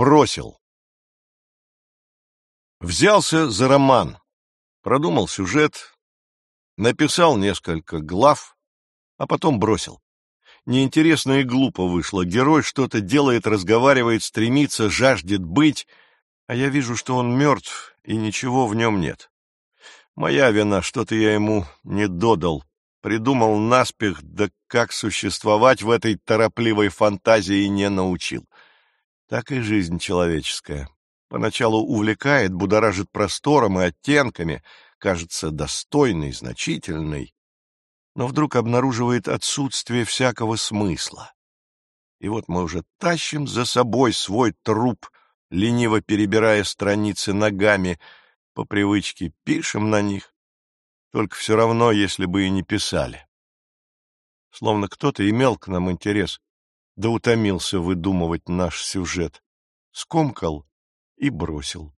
Бросил. Взялся за роман, продумал сюжет, написал несколько глав, а потом бросил. Неинтересно и глупо вышло. Герой что-то делает, разговаривает, стремится, жаждет быть, а я вижу, что он мертв, и ничего в нем нет. Моя вина, что-то я ему не додал, придумал наспех, да как существовать в этой торопливой фантазии не научил. Так и жизнь человеческая. Поначалу увлекает, будоражит простором и оттенками, кажется достойной, значительной, но вдруг обнаруживает отсутствие всякого смысла. И вот мы уже тащим за собой свой труп, лениво перебирая страницы ногами, по привычке пишем на них, только все равно, если бы и не писали. Словно кто-то имел к нам интерес, да утомился выдумывать наш сюжет, скомкал и бросил.